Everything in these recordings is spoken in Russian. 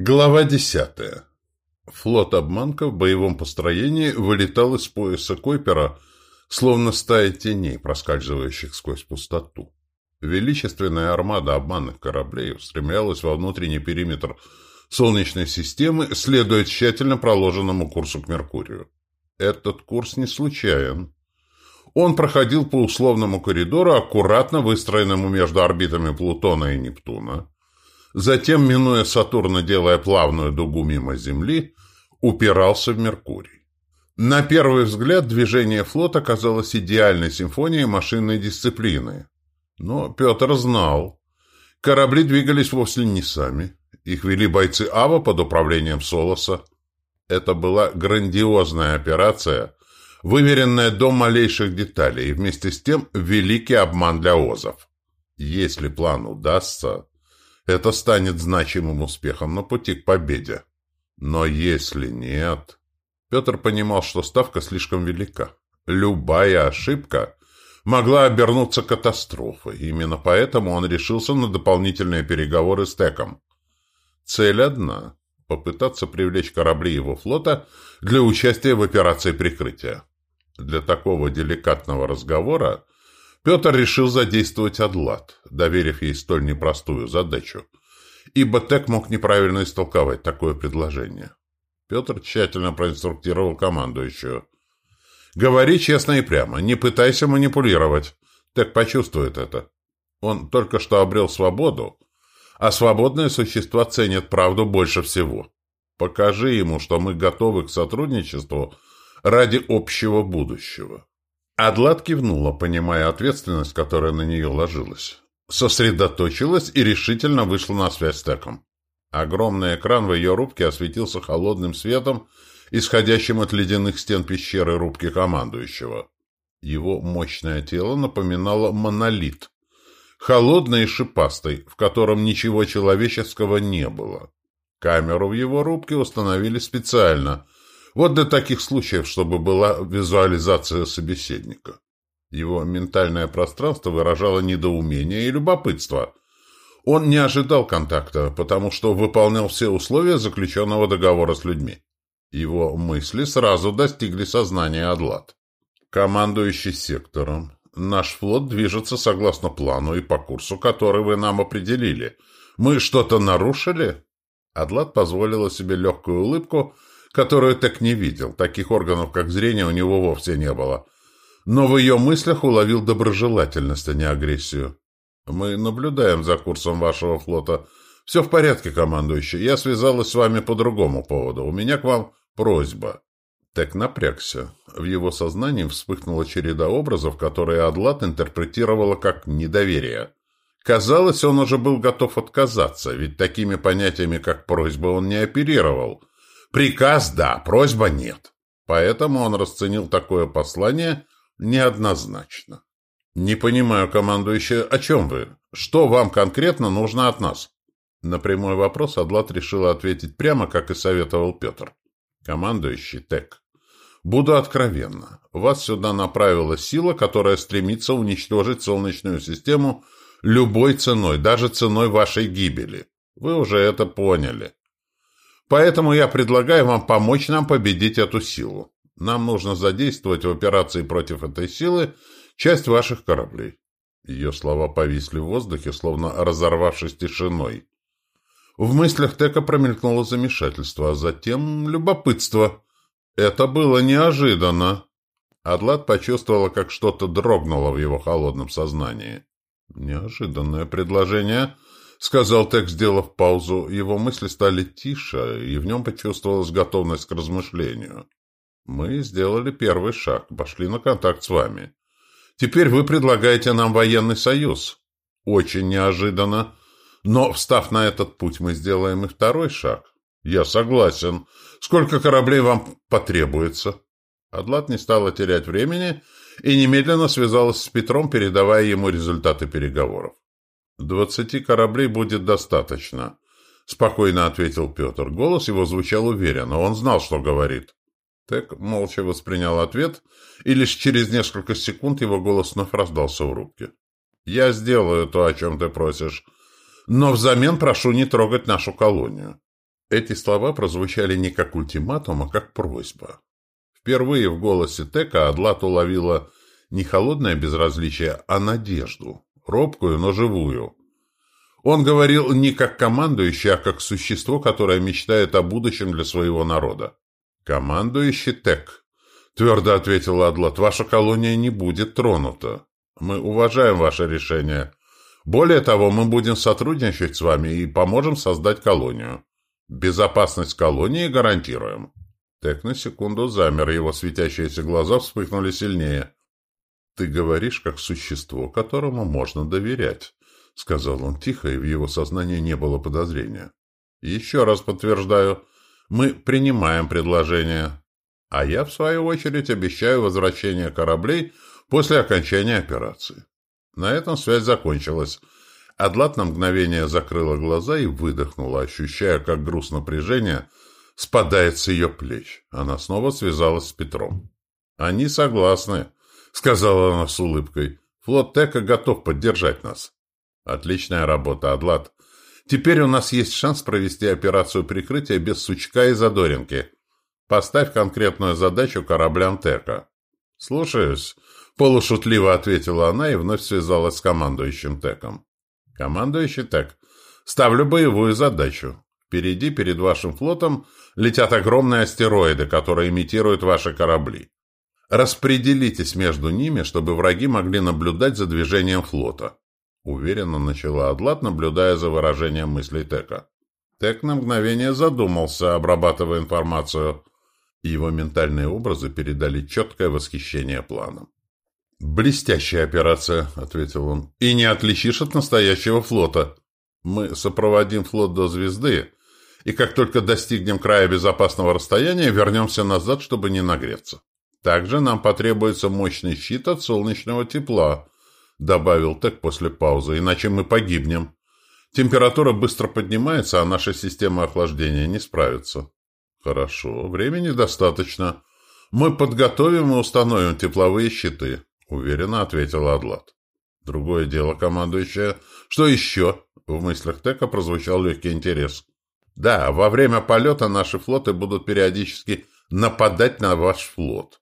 Глава десятая. Флот обманка в боевом построении вылетал из пояса Койпера, словно стая теней, проскальзывающих сквозь пустоту. Величественная армада обманных кораблей устремлялась во внутренний периметр Солнечной системы, следуя тщательно проложенному курсу к Меркурию. Этот курс не случайен. Он проходил по условному коридору, аккуратно выстроенному между орбитами Плутона и Нептуна, затем, минуя Сатурна, делая плавную дугу мимо Земли, упирался в Меркурий. На первый взгляд движение флота казалось идеальной симфонией машинной дисциплины. Но Петр знал. Корабли двигались вовсе не сами. Их вели бойцы АВА под управлением Солоса. Это была грандиозная операция, выверенная до малейших деталей, и вместе с тем великий обман для ОЗов. Если план удастся, это станет значимым успехом на пути к победе. Но если нет... Петр понимал, что ставка слишком велика. Любая ошибка могла обернуться катастрофой. Именно поэтому он решился на дополнительные переговоры с Теком. Цель одна – попытаться привлечь корабли его флота для участия в операции прикрытия. Для такого деликатного разговора Петр решил задействовать Адлат, доверив ей столь непростую задачу, ибо Тек мог неправильно истолковать такое предложение. Петр тщательно проинструктировал командующую. «Говори честно и прямо, не пытайся манипулировать. Тек почувствует это. Он только что обрел свободу, а свободные существа ценят правду больше всего. Покажи ему, что мы готовы к сотрудничеству ради общего будущего». Адлат кивнула, понимая ответственность, которая на нее ложилась. Сосредоточилась и решительно вышла на связь с Теком. Огромный экран в ее рубке осветился холодным светом, исходящим от ледяных стен пещеры рубки командующего. Его мощное тело напоминало монолит, холодный и шипастый, в котором ничего человеческого не было. Камеру в его рубке установили специально – вот для таких случаев, чтобы была визуализация собеседника. Его ментальное пространство выражало недоумение и любопытство. Он не ожидал контакта, потому что выполнял все условия заключенного договора с людьми. Его мысли сразу достигли сознания Адлат. Командующий сектором. Наш флот движется согласно плану и по курсу, который вы нам определили. Мы что-то нарушили? Адлат позволила себе легкую улыбку – которую так не видел. Таких органов, как зрение, у него вовсе не было. Но в ее мыслях уловил доброжелательность, а не агрессию. «Мы наблюдаем за курсом вашего флота. Все в порядке, командующий. Я связалась с вами по другому поводу. У меня к вам просьба». Так напрягся. В его сознании вспыхнула череда образов, которые Адлат интерпретировала как недоверие. Казалось, он уже был готов отказаться, ведь такими понятиями, как просьба, он не оперировал. Приказ – да, просьба – нет. Поэтому он расценил такое послание неоднозначно. «Не понимаю, командующий, о чем вы? Что вам конкретно нужно от нас?» На прямой вопрос Адлат решила ответить прямо, как и советовал Петр. «Командующий Тек, буду откровенна. Вас сюда направила сила, которая стремится уничтожить Солнечную систему любой ценой, даже ценой вашей гибели. Вы уже это поняли. Поэтому я предлагаю вам помочь нам победить эту силу. Нам нужно задействовать в операции против этой силы часть ваших кораблей». Ее слова повисли в воздухе, словно разорвавшись тишиной. В мыслях Тека промелькнуло замешательство, а затем любопытство. Это было неожиданно. Адлат почувствовала, как что-то дрогнуло в его холодном сознании. Неожиданное предложение —— сказал Тек, сделав паузу. Его мысли стали тише, и в нем почувствовалась готовность к размышлению. «Мы сделали первый шаг, пошли на контакт с вами. Теперь вы предлагаете нам военный союз. Очень неожиданно. Но, встав на этот путь, мы сделаем и второй шаг. Я согласен. Сколько кораблей вам потребуется?» Адлат не стала терять времени и немедленно связалась с Петром, передавая ему результаты переговоров. «Двадцати кораблей будет достаточно», — спокойно ответил Петр. Голос его звучал уверенно, он знал, что говорит. Тек молча воспринял ответ, и лишь через несколько секунд его голос вновь раздался в рубке. «Я сделаю то, о чем ты просишь, но взамен прошу не трогать нашу колонию». Эти слова прозвучали не как ультиматум, а как просьба. Впервые в голосе Тека Адлат уловила не холодное безразличие, а надежду, робкую, но живую. Он говорил не как командующий, а как существо, которое мечтает о будущем для своего народа. «Командующий Тек», — твердо ответила Адлат, — «ваша колония не будет тронута. Мы уважаем ваше решение. Более того, мы будем сотрудничать с вами и поможем создать колонию. Безопасность колонии гарантируем». Тек на секунду замер, его светящиеся глаза вспыхнули сильнее. «Ты говоришь, как существо, которому можно доверять», — сказал он тихо, и в его сознании не было подозрения. «Еще раз подтверждаю, мы принимаем предложение, а я, в свою очередь, обещаю возвращение кораблей после окончания операции». На этом связь закончилась. Адлат на мгновение закрыла глаза и выдохнула, ощущая, как груз напряжения спадает с ее плеч. Она снова связалась с Петром. «Они согласны», — сказала она с улыбкой. «Флот Тека готов поддержать нас». «Отличная работа, Адлат. Теперь у нас есть шанс провести операцию прикрытия без сучка и задоринки. Поставь конкретную задачу кораблям Тека». «Слушаюсь», — полушутливо ответила она и вновь связалась с командующим Теком. «Командующий Тек, ставлю боевую задачу. Впереди, перед вашим флотом, летят огромные астероиды, которые имитируют ваши корабли. Распределитесь между ними, чтобы враги могли наблюдать за движением флота. Уверенно начала Адлат, наблюдая за выражением мыслей Тека. Тек на мгновение задумался, обрабатывая информацию. Его ментальные образы передали четкое восхищение планом. «Блестящая операция», — ответил он. «И не отличишь от настоящего флота. Мы сопроводим флот до звезды, и как только достигнем края безопасного расстояния, вернемся назад, чтобы не нагреться. Также нам потребуется мощный щит от солнечного тепла, добавил Тек после паузы, иначе мы погибнем. Температура быстро поднимается, а наша система охлаждения не справится. Хорошо, времени достаточно. Мы подготовим и установим тепловые щиты, уверенно ответила Адлат. Другое дело, командующая. Что еще? В мыслях Тека прозвучал легкий интерес. Да, во время полета наши флоты будут периодически нападать на ваш флот.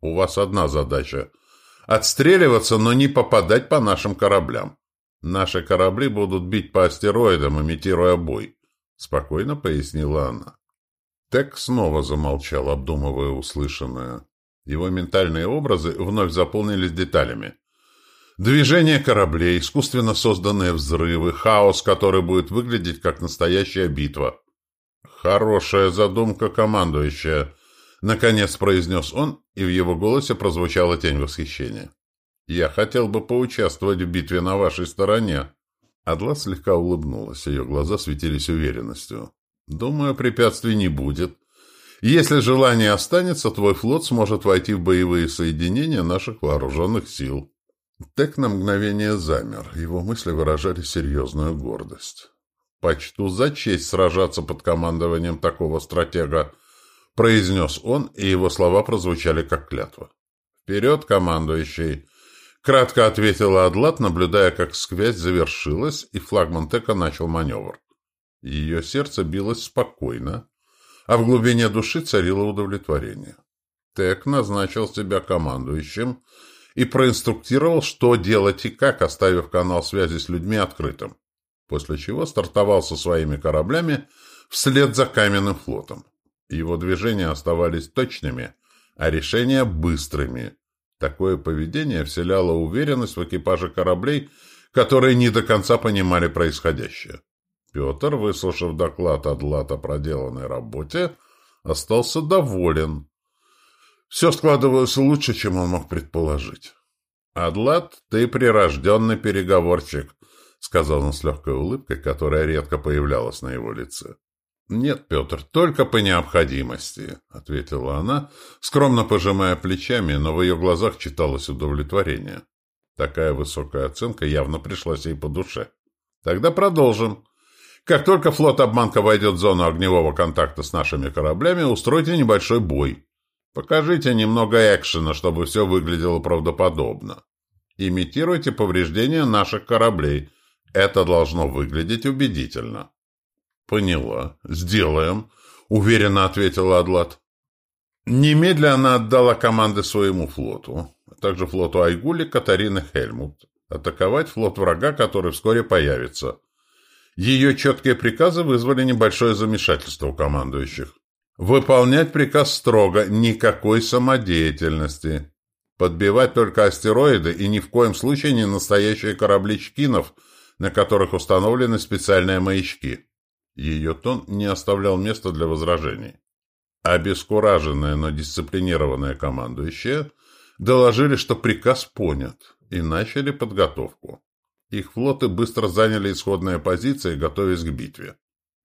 У вас одна задача – отстреливаться, но не попадать по нашим кораблям. Наши корабли будут бить по астероидам, имитируя бой», – спокойно пояснила она. Тек снова замолчал, обдумывая услышанное. Его ментальные образы вновь заполнились деталями. Движение кораблей, искусственно созданные взрывы, хаос, который будет выглядеть как настоящая битва. «Хорошая задумка, командующая», Наконец произнес он, и в его голосе прозвучала тень восхищения. «Я хотел бы поучаствовать в битве на вашей стороне». Адла слегка улыбнулась, ее глаза светились уверенностью. «Думаю, препятствий не будет. Если желание останется, твой флот сможет войти в боевые соединения наших вооруженных сил». Тек на мгновение замер, его мысли выражали серьезную гордость. «Почту за честь сражаться под командованием такого стратега», произнес он, и его слова прозвучали как клятва. «Вперед, командующий!» Кратко ответила Адлат, наблюдая, как связь завершилась, и флагман Тека начал маневр. Ее сердце билось спокойно, а в глубине души царило удовлетворение. Тек назначил себя командующим и проинструктировал, что делать и как, оставив канал связи с людьми открытым, после чего стартовал со своими кораблями вслед за каменным флотом. Его движения оставались точными, а решения быстрыми. Такое поведение вселяло уверенность в экипаже кораблей, которые не до конца понимали происходящее. Петр, выслушав доклад Адлат о проделанной работе, остался доволен. Все складывалось лучше, чем он мог предположить. «Адлат, ты прирожденный переговорщик», — сказал он с легкой улыбкой, которая редко появлялась на его лице. «Нет, Петр, только по необходимости», — ответила она, скромно пожимая плечами, но в ее глазах читалось удовлетворение. Такая высокая оценка явно пришлась ей по душе. «Тогда продолжим. Как только флот обманка войдет в зону огневого контакта с нашими кораблями, устройте небольшой бой. Покажите немного экшена, чтобы все выглядело правдоподобно. Имитируйте повреждения наших кораблей. Это должно выглядеть убедительно». Поняла. Сделаем, уверенно ответила Адлат. Немедленно она отдала команды своему флоту, а также флоту Айгули, Катарины Хельмут, атаковать флот врага, который вскоре появится. Ее четкие приказы вызвали небольшое замешательство у командующих. Выполнять приказ строго, никакой самодеятельности. Подбивать только астероиды и ни в коем случае не настоящие корабли Чкинов, на которых установлены специальные маячки. Ее тон не оставлял места для возражений. Обескураженные, но дисциплинированные командующие доложили, что приказ понят, и начали подготовку. Их флоты быстро заняли исходные позиции, готовясь к битве.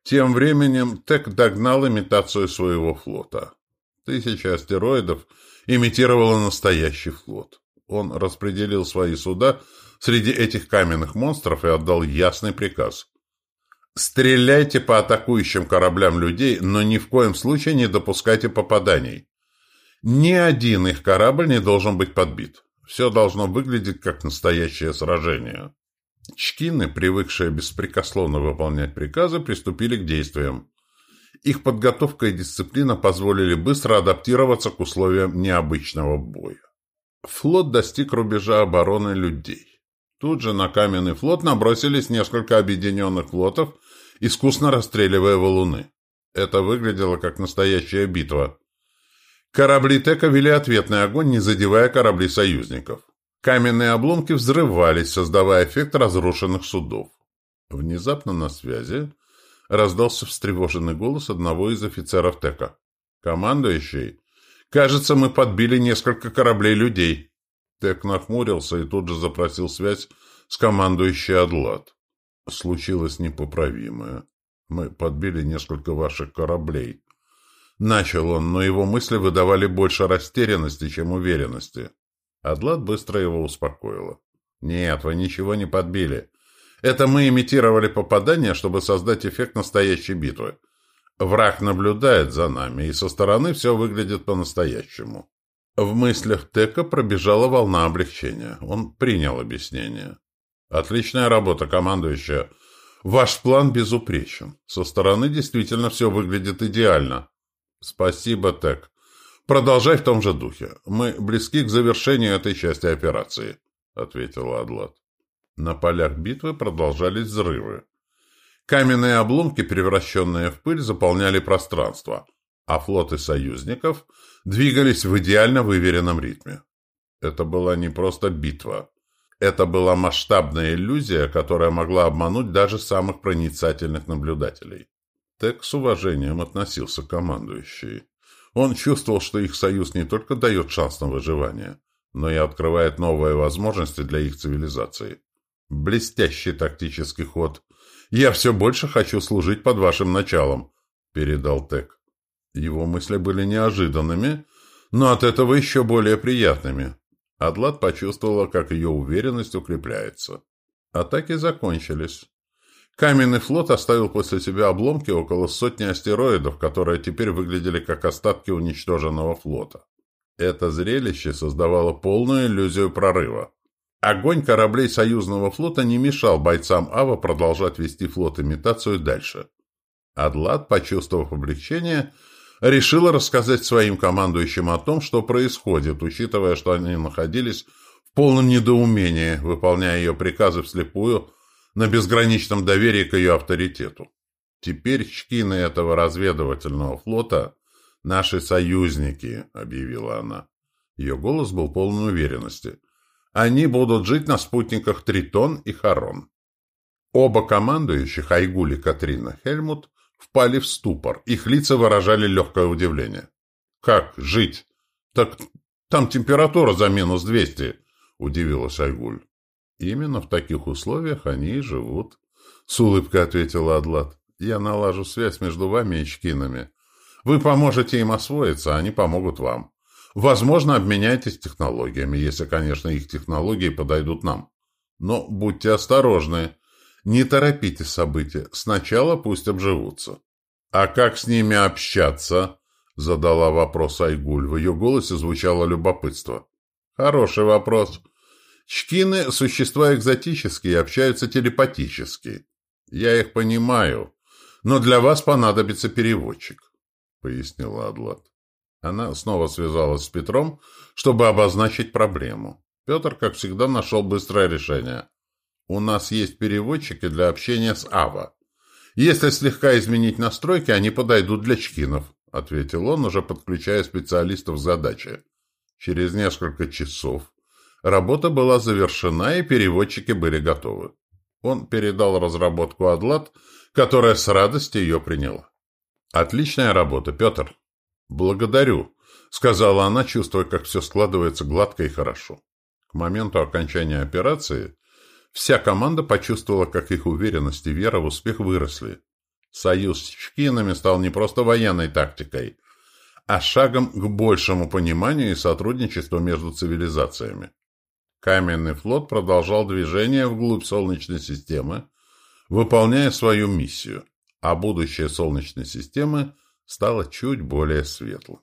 Тем временем Тек догнал имитацию своего флота. Тысяча астероидов имитировала настоящий флот. Он распределил свои суда среди этих каменных монстров и отдал ясный приказ. «Стреляйте по атакующим кораблям людей, но ни в коем случае не допускайте попаданий. Ни один их корабль не должен быть подбит. Все должно выглядеть как настоящее сражение». Чкины, привыкшие беспрекословно выполнять приказы, приступили к действиям. Их подготовка и дисциплина позволили быстро адаптироваться к условиям необычного боя. Флот достиг рубежа обороны людей. Тут же на каменный флот набросились несколько объединенных флотов, искусно расстреливая валуны. Это выглядело как настоящая битва. Корабли Тека вели ответный огонь, не задевая корабли союзников. Каменные обломки взрывались, создавая эффект разрушенных судов. Внезапно на связи раздался встревоженный голос одного из офицеров Тека. «Командующий, кажется, мы подбили несколько кораблей людей». Тек нахмурился и тут же запросил связь с командующей Адлад. «Случилось непоправимое. Мы подбили несколько ваших кораблей». Начал он, но его мысли выдавали больше растерянности, чем уверенности. Адлад быстро его успокоила. «Нет, вы ничего не подбили. Это мы имитировали попадание, чтобы создать эффект настоящей битвы. Враг наблюдает за нами, и со стороны все выглядит по-настоящему». В мыслях Тека пробежала волна облегчения. Он принял объяснение. «Отличная работа, командующая. Ваш план безупречен. Со стороны действительно все выглядит идеально». «Спасибо, Тек. «Продолжай в том же духе. Мы близки к завершению этой части операции», — ответил Адлад. На полях битвы продолжались взрывы. Каменные обломки, превращенные в пыль, заполняли пространство, а флоты союзников двигались в идеально выверенном ритме. Это была не просто битва. Это была масштабная иллюзия, которая могла обмануть даже самых проницательных наблюдателей. Тек с уважением относился к командующей. Он чувствовал, что их союз не только дает шанс на выживание, но и открывает новые возможности для их цивилизации. Блестящий тактический ход. «Я все больше хочу служить под вашим началом», — передал Тек. Его мысли были неожиданными, но от этого еще более приятными. Адлад почувствовала, как ее уверенность укрепляется. Атаки закончились. Каменный флот оставил после себя обломки около сотни астероидов, которые теперь выглядели как остатки уничтоженного флота. Это зрелище создавало полную иллюзию прорыва. Огонь кораблей союзного флота не мешал бойцам Ава продолжать вести флот-имитацию дальше. Адлад, почувствовав облегчение, решила рассказать своим командующим о том, что происходит, учитывая, что они находились в полном недоумении, выполняя ее приказы вслепую – на безграничном доверии к ее авторитету. Теперь чкины этого разведывательного флота – наши союзники, объявила она. Ее голос был полон уверенности. Они будут жить на спутниках Тритон и Харон. Оба командующих, Айгуль и Катрина Хельмут, впали в ступор. Их лица выражали легкое удивление. «Как жить? Так там температура за минус двести», – удивилась Айгуль. Именно в таких условиях они и живут. С улыбкой ответила Адлад. Я налажу связь между вами и Чкинами. Вы поможете им освоиться, а они помогут вам. Возможно, обменяйтесь технологиями, если, конечно, их технологии подойдут нам. Но будьте осторожны. Не торопите события. Сначала пусть обживутся. А как с ними общаться? Задала вопрос Айгуль. В ее голосе звучало любопытство. Хороший вопрос. Чкины – существа экзотические, общаются телепатически. Я их понимаю. но для вас понадобится переводчик», — пояснила Адлат. Она снова связалась с Петром, чтобы обозначить проблему. Петр, как всегда, нашел быстрое решение. «У нас есть переводчики для общения с Ава. Если слегка изменить настройки, они подойдут для чкинов», — ответил он, уже подключая специалистов к задаче. Через несколько часов работа была завершена, и переводчики были готовы. Он передал разработку Адлат, которая с радостью ее приняла. «Отличная работа, Петр!» «Благодарю», — сказала она, чувствуя, как все складывается гладко и хорошо. К моменту окончания операции вся команда почувствовала, как их уверенность и вера в успех выросли. Союз с Чкинами стал не просто военной тактикой, а шагом к большему пониманию и сотрудничеству между цивилизациями. Каменный флот продолжал движение вглубь Солнечной системы, выполняя свою миссию, а будущее Солнечной системы стало чуть более светлым.